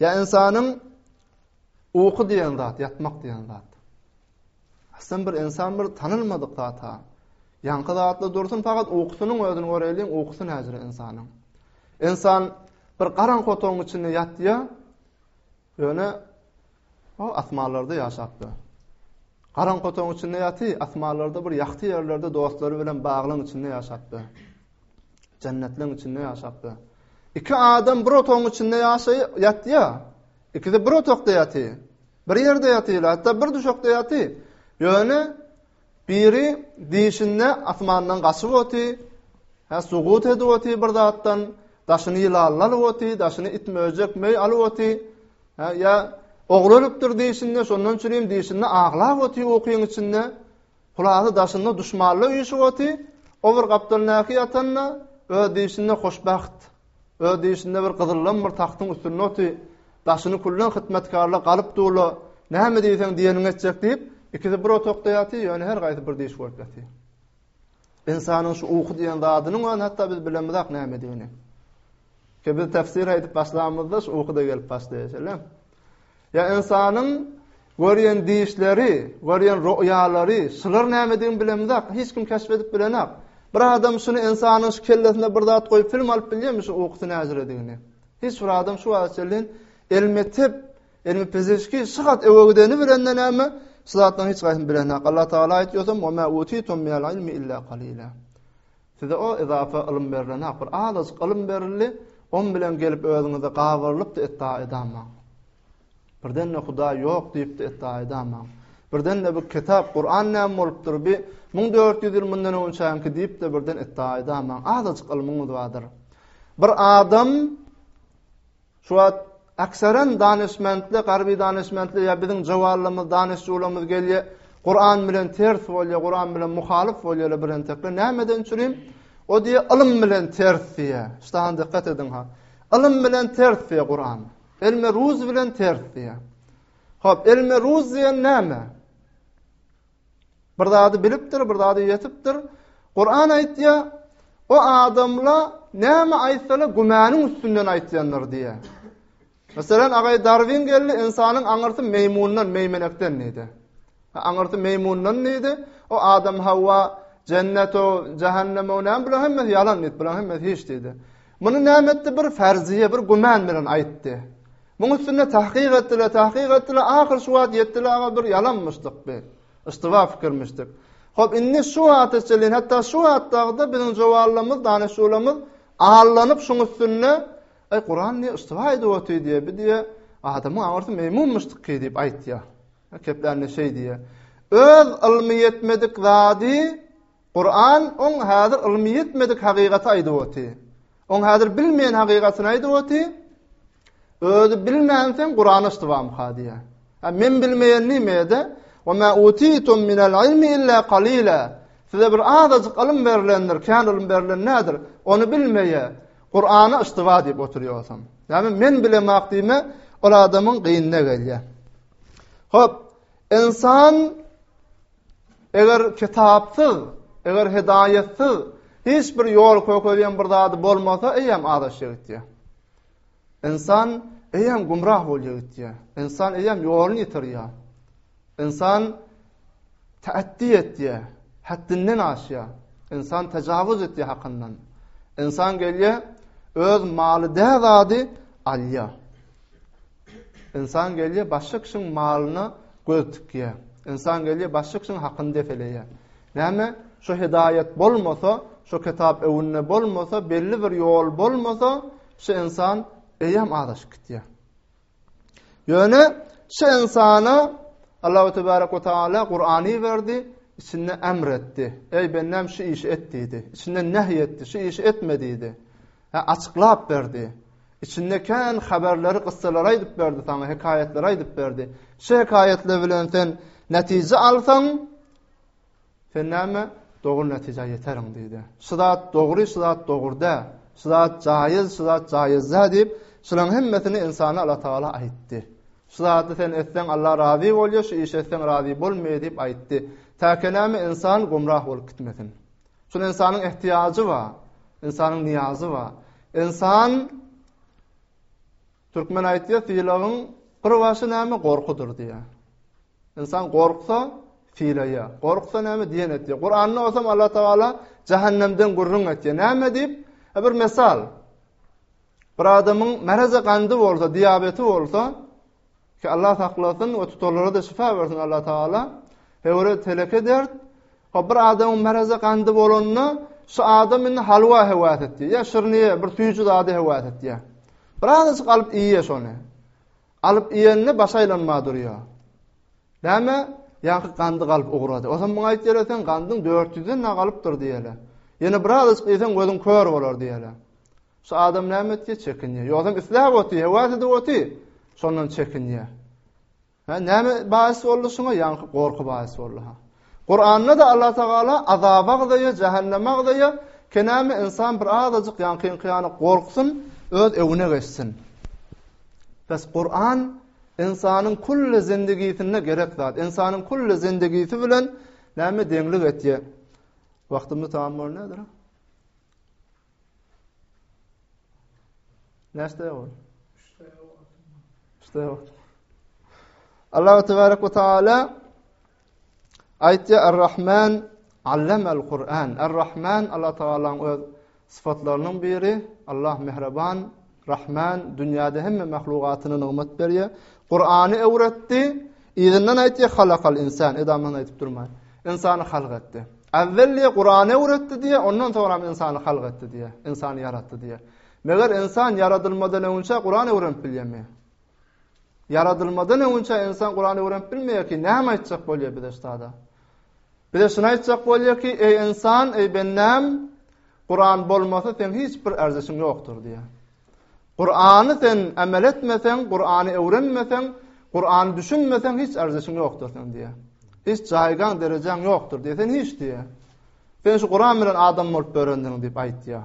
Ýa insanyň uky diýen zat, ýatmak diýen zat. Sen bir insan bir tanylmadyk zata. Ýaňky zatly dursun fakat uykusynyň özüni göreliň uykusy näjire insanyň. Insan bir garan kotoň içinde ýatýa. Ýöne o asmanlarda ýaşapdy. Garan kotoň içinde ýaty, asmanlarda bir ýakty ýerlerde dostlary bilen baglaň içinde ýaşapdy. Jennetleň içinde ýaşapdy. Iki adam bir otoň içinde ýaşaýy ýatýa. Ikisi bir otokda ýaty. Bir ýerde ýatyr, hatda bir düşekde ýatyr. Ýöne biri dişinde asmandan gaçyp otyr, hä sugut edip otyr bir zatdan, daşyny ýylanlar alyp otyr, daşyny it möjek meý alyp otyr. Hä ýa ogry ölüpdir dişinde, şondan üçin dişinde aglap otyr ukyň içinde. Hulasy daşynda duşmanlar üýşüp otyr. O bir gapdaldaky ýatanda öz dişinde hoşbagt, Öz dişinde bir gyzyldan bir tagtyň üstünde oty, daşyny küllen hyzmatkarla galyp dula, näme diýseň diýeniňi etjek diýip, ikisi bir otagda ýaty, ýöne her gaýsy bir diş bolup ýaty. Insanyň şu uky diýen zadynyň öň hatda biz bilemizak näme diýeni. Ke biz tefsir aýdyp başlamyzda şu uky da gelip başlaýar, şeýle. Ýa ynsanyň görýän düýşleri, görýän roýalary, şular nämedigini bilemizok, hiç kim keşp edip bilenok. Bir adam şuny ynsanyň şu kellesinde bir zat goýup film alyp bilýärmi şu ukusy näjiredigini? Hiç bir adam şu wagta çenli elmi tip, elmi pizişki şygat öwe gideni bilende näme? Şu zatlaryň hiç gaýsyny bilenok. Allah Taala aýtýarsam, "Wa ma utitum minal ilmi illa qalila." Size o yzapa ylym berilenak, bir azajyk ylym berildi, on bilen gelip özüňizi gabyrylypdy etda edamaň. Birden-de Hudaý ýok diýipdi etda edamaň. Birden-de bu kitap, Kur'an näme bolupdyr, bi müň dört ýüz ýyl mundan öň çäňki diýipdi birden etda edamaň. Azajyk ylmyňyz bardyr. Bir adam Şu wagt akseren danyşmentli, garby danyşmentli ýa biziň jowalymyz, danyşjylarymyz gelýä, Kuran bilen ters bolýa, Kuran bilen muhalyf bolýala birentekler. Nämeden çürim? O diýä ylym bilen ters diýä. Ştahan dikkat ediň ha. Ylym bilen ters diýä Kuran. Elme ruz bilen ters diýä. Hop, elme ruz diýen näme? Bir zady bilipdir, bir zady öýetipdir. Kuran aýtýar, o adamla näme aýtsalar gümanyň üstünden aýtýandyr diýýär. Meselem, agay Darwin geldi, insanyň aňyrsy meýmundan, meýmenekden diýdi. Aňyrsy meýmundan diýdi. O adam Hawa jennet o, cehennem o, näme bilen hemmesi ýalan diýdi, bilen hemmesi hiç diýdi. Muny näme etdi? Bir ferziýe, bir güman bilen aýtdy. Muň üstünde tahkyk etdiler, tahkyk etdiler, ahyr şu wagt ýetdiler, aga bir ýalanmyşdyk biz. Yştyba fikirmişdik. Hop, indi şu wagta çenli, hatda şu wagtda biziň jowallarymy, danyşuwlarymyz allanyp şuň üstünde, Aý, Kuran diýe yştyba aýdyp otyr diýe, bi diýe, adamyň aňyrsy meýmunmyşdyk ki diýip aýtýar. Kepläni şeý diýe. Öz ylmy ýetmedik zady Kuran oň häzir ylmy ýetmedik hakykaty aýdyp oty. Oň häzir bilmeýän hakykatyny aýdyp oty. Özi bilmänseň Kuran açdybam ha diýýär. Ha men bilmeýän nimede? Wa ma utitum minal ilmi illa qalila. Size bir azajyk ylym berlendir, kän ylym berlen nädir? Ony bilmeýä. Kurany açdyba diýip oturýarsam. Ýagny men bilemak diýme, ol adamyň gynyna gelýär. Hop, insan Eger kitapsyz, eger hidaýatsyz hiç bir ýol kökezýän bir zady bolmasa, eýem azaşýar gitýär. Insan eýem gumrah bolýar gitýär. Insan eýem ýoluny ýitirýär. Insan täetdi etýär, häddinden aşýar. Insan tajawuz etýär hakyndan. Insan gelýär, öz maly däzady alýar. Ynsan gelýär, başga kişiň malyna göz tikýär. Ynsan gelýär, başga kişiň hakyny depeleýär. Näme? Şu hidaýat bolmasa, şu kitap öwünde bolmasa, belli bir ýol bolmasa, şu ynsan eýýäm azaşyp gitýär. Ýöne şu ynsana Allahu tebaraka we taala Kur'any berdi, içinde emr etdi. Eý bendem şu işi et diýdi. Içinde nähi etdi, şu işi etme diýdi. Ha açyklap berdi. Içinde kän habarlary, gyssalary aýdyp berdi saňa, hekaýatlary aýdyp berdi. Şu hekaýatlar bilen sen netije alsaň, sen näme? Dogry netijä ýeteriň diýdi. Şu zat dogry, şu zat dogry dä. Şu zat jaýyz, şu zat jaýyz dä diýip, şularyň hemmesini insana Allah Taala aýtdy. Şu zaty sen etseň Allah razy bolýar, şu iş etseň razy bolmaýar diýip aýtdy. Täkenämi insan gumrah bolup gitmesin. Şol ynsanyň ähtiýajy bar, ynsanyň niýazy bar. Ynsan türkmen aýtýar, sylagyň bir başy näme gorkudyr diýýär. Ynsan gorksa, filaýa. Gorksa näme diýen etdi. Kuranda bolsa Allah Taala jahannemden gurrun etdi. Näme diýip? E bir misal. Bir adamyň meraza gandy bolsa, diabeti bolsa, Ki Allah saklasyn we tutanlara da şifa bersin Allah Taala. Hewre teleke dert. O bir adamyň merazy gandy bolanda şu adam indi halwa hewat etdi. Ya şirniye bir süýji zady hewat etdi. Biraz açyk alyp iýýär şony. Alyp iýende baş aýlanma durýar. Näme? Ýa-ki gandy galyp ugrady. Ozan muňa aýtýarlar sen gandyň 400-den galypdyr diýýärler. Ýene biraz açyk iýseň gözüň kör bolar diýýärler. Şu adam näme etdi? Çekinýär. Ýogsam isläp otyr, hewas edip otyr. Şondan çekinýär. Ha, näme baýys boldy şuňa? Ýaňky gorky baýys boldy ha. Kur'an'da da Allah Teala azaba gyzaýa, jehenneme gyzaýa, kenäme insan bir azajyk ýaňkyň kyýany gorksun, öz öwüne geçsin. Bes Kur'an insanyň kulli zindigisinde gerek zat. Insanyň kulli zindigisi bilen näme deňlik etýär? Wagtymyz tamam boldy nädir? Näşde ýok ol? Üçde ýok. Üçde ýok. Allahu tebaraka we taala aýtdy Ar-Rahman allamal Kur'an. Ar-Rahman Allah tagalaň öz syfatlarynyň biri. Allah mehriban, Rahman dünýäde hemme mahlugatyna nygmat berýär. Kur'any öwretdi. Yzyndan aýtýar halakal insan. Edamdan aýdyp durmaýar. Insany halk etdi. Awwel diýe Kur'any öwretdi diýe, ondan soňra hem insany halk etdi diýe. Insany ýaratdy diýe. Meger insan ýaradylmadan öňçe Kur'an öwrenip bilýärmi? Ýaradylmadan öňünçä ynsan Kurany öwrenip bilmeýär ki, näme aýtjak bolýar bize şu sada? Bize şuny aýtjak bolýar ki, eý ynsan, eý bendäm, Kuran bolmasa seň hiç bir erzeşiň ýokdur diýýär. Kurany sen emel etmeseň, Kurany öwrenmeseň, Kurany düşünmeseň hiç erzeşiň ýokdur sen diýýär. Hiç jaýgaň, derejäň ýokdur diýýär. Sen hiç diýýär. Sen şu Kuran bilen adam bolup dörendiň diýip aýtýar.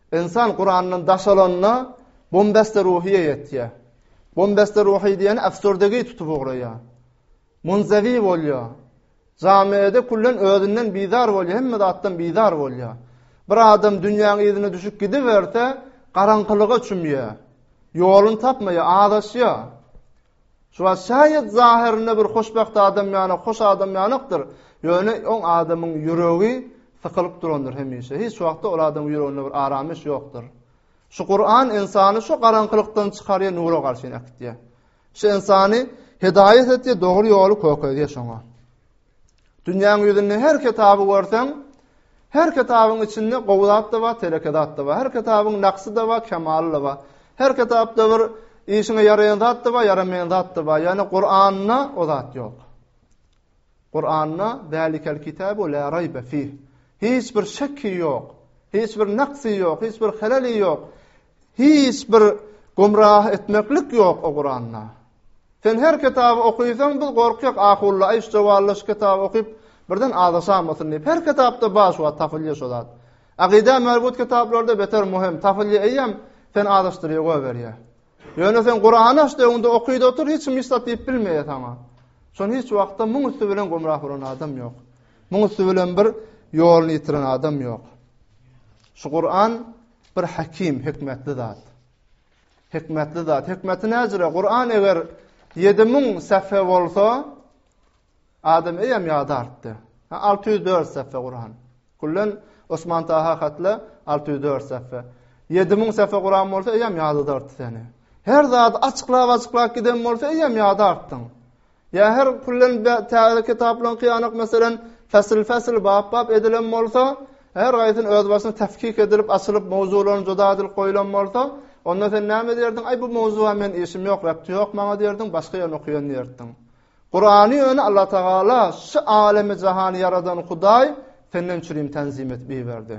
Ynsan Kurandan daş olanda bombasta ruhyýa ýetýär. Bombasta ruhy diýeni absurdigi tutup ugraýar. Munzewi bolýar. Jamiýede kullen özünden bizar bolýar, hemme zatdan bizar bolýar. Bir adam dünýäň yzyna düşüp gidiberse, garaňkylyga çümýär. Ýoluny tapmaýar, azaşýar. Şu wagt şaýat zahyrynda bir hoşbagt adam ýaňa hoş adam ýanykdyr. Ýöne oň adamyň ýüregi sykylyp durandyr hemişe. Hiç wagtda ol adamyň ýüreginde bir aramyş ýokdur. Şu Kur'an insany şu garaňkylykdan çykarýar, nura garşy äkitýär. Şu insany hidayet etýär, dogry ýoly kökezýär şoňa. Dünýäň ýüzünde her kitaby görseň, her kitabyň içinde gowy zat-da bar, teleke zat-da bar. Her kitabyň naksy-da bar, kemaly-da bar. Her kitapda bir işiňe ýaraýan zat-da bar, ýaramaýan zat-da bar. Ýöne Kuranda o zat ýok. Kuranda zalikel kitabu la raybe fih. Hiç bir şekki ýok. Hiç bir naksy ýok, hiç bir helali ýok. Hiç bir gumrah etmeklik ýok o Kuranda. Sen her kitaby okysaň biz gorkýak ahulla aýş jowallaş kitaby okyp birden azaşamasyn diýip. Her kitapda bar şu tafylýa şu zat. Agida mergut kitaplarda beter muhim tafylýa eýem sen azaşdyrýa goýberýä. Ýöne sen Kurany aç öňde okyda otur hiç kim hiç zat diýip bilmeýä saňa. Şony hiç wagtda muň üsti bilen gumrah bolan adam ýok. Muň üsti bilen bir ýoluny ýitiren adam ýok. Şu Kur'an Bir Hakim, hikmetli zat. Hikmetli zat. Hikmeti näjire? Kur'an eger 7000 sähfe bolsa, adam eýem ýada artdy. 604 sähfe Kur'an. Kullen Osman Taha hatla 604 sähfe. 7000 sähfe Kur'an bolsa eýem ýada artdy seni. Her zat açyklap açyklap giden bolsa eýem ýada artdyň. Ýa her pullan täze kitaplaryň kyýanak meselem fesil-fesil, bap-bap edilen bolsa, her gaýsyny özbaşyna tefkik edilip açylyp mowzularyny juda edilip goýulan bolsa, onda sen näme diýerdiň? Aý bu mowzuga men işim ýok, repti ýok maňa diýerdiň, başga ýerini okaýan diýerdiň. Kurany ýöne Allah Tagala şu alemi jahany ýaradan Hudaý senden çürim tenzim edip iberdi.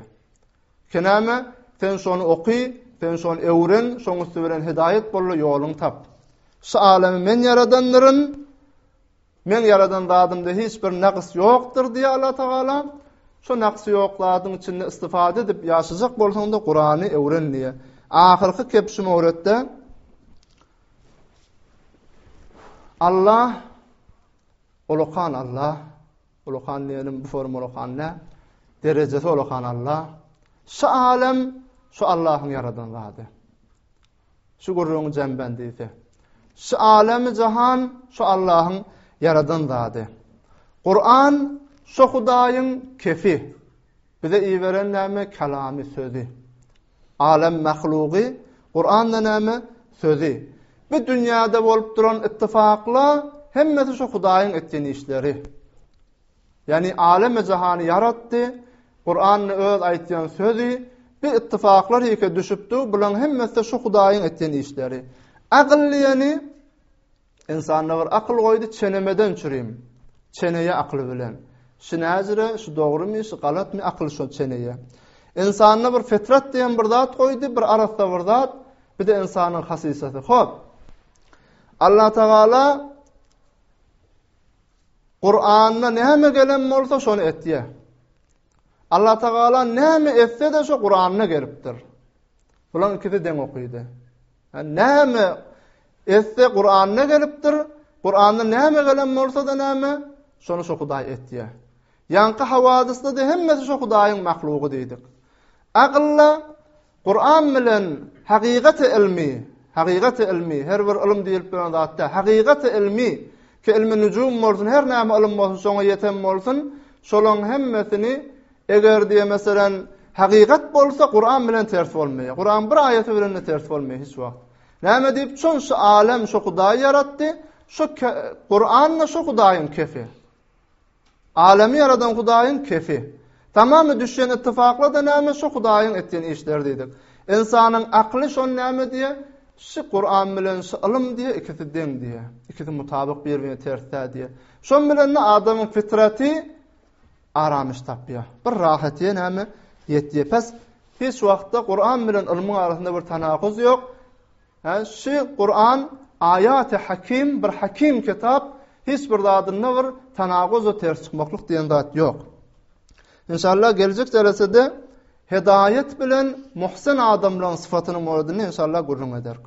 Sen näme? Sen şony oky, sen şony öwren, şoň üsti bilen hidaýat bol-da, ýoluňy tap. Şu alemy Men ýaradandyryn. Meň ýaradan zadymda hiç bir nagys ýokdur diýýär Allah Tagala. Şu nagsy ýok zadyň içinde istifade edip ýaşajak bolsaň-da, Kurany öwren diýýär. Ahyrky kepşi möwretde Allah Ulukan Allah Ulakan diýenim bu forum ulakan däl. Derejesi ulakan Allah. Şu alem şu Allahyň ýaradan zady. Şu gurruň jembendisi. Şu alemi jahan şu Allahyň ýaradan zady. Kur'an şu Hudaýyň kefi. Bize iberen näme kelamy sözi. Alem mahlugy, Kur'anda näme? Sözi. Bu dünýäde bolup duran ittifakla hemmesi şu Hudaýyň etýän işleri. Ýani aleme jahany ýaratdy. Kur'anda öz aýtýan sözi, bu ittifaklar ýeke düşüpdi, bulaň hemmesi şu Hudaýyň etýän işleri. Agyl diýeni Ynsanda bir akyl goýdy çenemeden çürim. Çeneýe akyl bilen. Şu näjire, şu dogrymy, şu galatmy akyl şo çeneýe. Ynsanda bir fetrat diýen bir zat goýdy, bir arassa bir zat, bir de ynsanyň hasysasy. Hop. Allah Tagala Kur'an'da näme gelen bolsa şony etýär. Allah Tagala näme etse de şo Kur'an'da gelipdir. Bulan ikisi deň okydy. Yani näme etse Kur'an'da gelipdir, Kur'an'da näme gelen bolsa da näme, şonu şu Hudaý etýär. Ýaňky hawadysda da hemmesi şu Hudaýyň mahlugy diýdik. Agylla Kur'an bilen hakykat ilmi, hakykat ilmi, her bir ilim diýilip duran zatda, hakykat ilmi, ki ilmi nujum bolsun, her näme ilim bolsun, şoňa ýeten bolsun, şolaň hemmesini Eger diýe meselem hakykat bolsa Kur'an bilen ters bolmaýar. Kur'an bir aýaty bilen de ters bolmaýar hiç wagt. Näme diýip çon şu alem şu Hudaý ýaratdy? Şu Kur'an da şu Hudaýyň kefi. Alemi ýaradan Hudaýyň kefi. Tamamy düşen ittifakla da näme şu Hudaýyň etýän işleri diýdik. Insanyň akly şon näme diýe? Şu Kur'an bilen şu ylym diýe ikisi deň diýe. Ikisi mutabyk bir-birine ters diýe. Şon bilen de adamyň fitraty Aramyş tapýar. Bir rahat diýen näme? Ýetýepes. Hiç wagtda Kuran bilen ylmyň arasynda bir tanakuz ýok. Ha, şu Kuran aýaty hakim, bir hakim kitap, hiç bir zadynda bir tanakuz we ters çykmaklyk diýen zat ýok. İnşallah geljek dersde hedayet bilen muhsin adamlaryň syfatynyň bolýandygyny inşallah gürrüň ederik.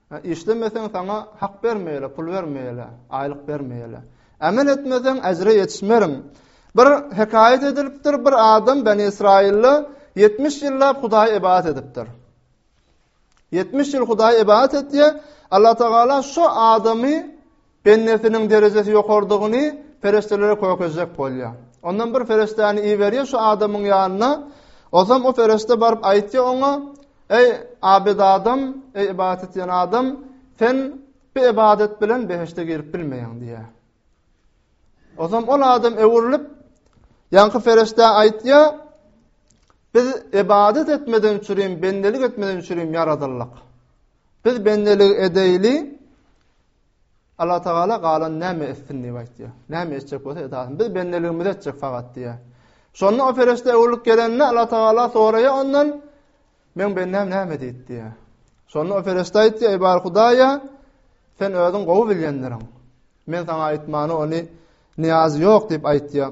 Işlemeseň saňa hak bermeýärler, pul bermeýärler, aýlyk bermeýärler. Amel etmeseň ejre ýetişmerin. Bir hekaýat edilipdir, bir adam Beni Israilde 70 ýyllap Hudaýa ibadat edipdir. 70 ýyl Hudaýa ibadat etýär. Allah Tagala şu adamy Bendesiniň derejesi ýokardygyny pereşdelere kökezjek bolýar. Ondan bir pereşdäni iberýär şu adamyň ýanyna. Ozam o pereşde baryp aýtýar oňa, Eý, abed adam, eý, ybadat etýän adam, sen bu ybadat bilen behişde girip bilmeýäň diýýär. Ozam ol adam öwrülip, ýaňky pereşdä aýtýar, Biz ybadat etmeden üçin, bendelik etmeden üçin ýaradyldyk. Biz bendelik edeýli, Allatagala galan näme etsin diýip aýtýar. Näme etjek bolsa edasin. Biz bendeligimizi etjek fagat diýýär. Şonda o perişde öwrülip gelende Allatagala soraýar ondan, Men bendäm näme diýip diýýär. Şonda o perişde aýtýar, Eý bar Hudaýa, sen özüň gowy bilýändirin. Men saňa aýtmany ony niýaz ýok diýip aýtýar.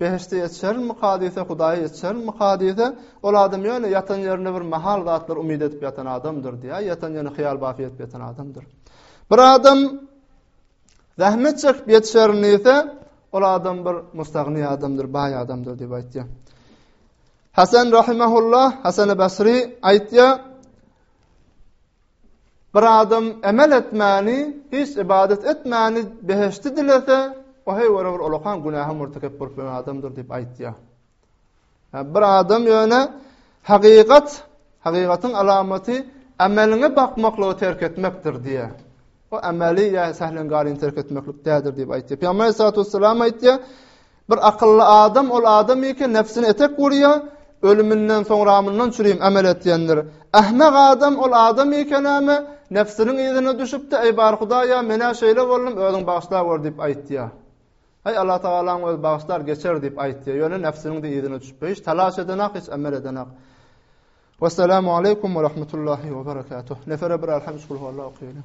Behişde ýetişerinmi kadise, Hudaýa ýetişerinmi kadise? Ol adam ýöne ýatan ýerinde bir mahal zatlar umyt edip ýatan adamdyr diýýär, ýatan ýerine hyýal bafy edip ýatan adamdyr. Bir adam zähmet çekip ýetişerin diýse, ol adam bir mustagny adamdyr, baý adamdyr diýip aýtýar. Hasan rahimehullah, Hasan Basri aýtýar, Bir adam emel etmäni, hiç ybadat etmäni behişdi dilese, o heý ora bir olakan günähe murtekep bolup bilen adamdyr diýip aýtýar. Bir adam ýöne hakykat, hakykatyň alamaty emeliňe bakmaklygy terk etmekdir diýýär. O emeli ýa sahlengaryny terk etmeklik dädir diýip aýtýar. Peygamber sallallahu aleyhi ve sellem aýtýar: Bir akylly adam ol adamy ki, nebsini etek urýa, ölüminden soňra mundan çürim amel etýändir. Ahmak adam ol adamy ki, näme, nebsiniň yzyna düşüpdi, eý, bar Hudaýa, men-ä şeýle boldum, özüň bagyşlap gör diýip aýtýa. Eý, Allah Tagalaň özi bagyşlar geçer diýip aýtýa. Ýöne nebsiniň-de yzyna düşüp, hiç talaş edenak, hiç amel edenak. Wessalamu aleýkum we rahmetullahi we berekatuh. Nefere bir alhamdulillah okuýaryn.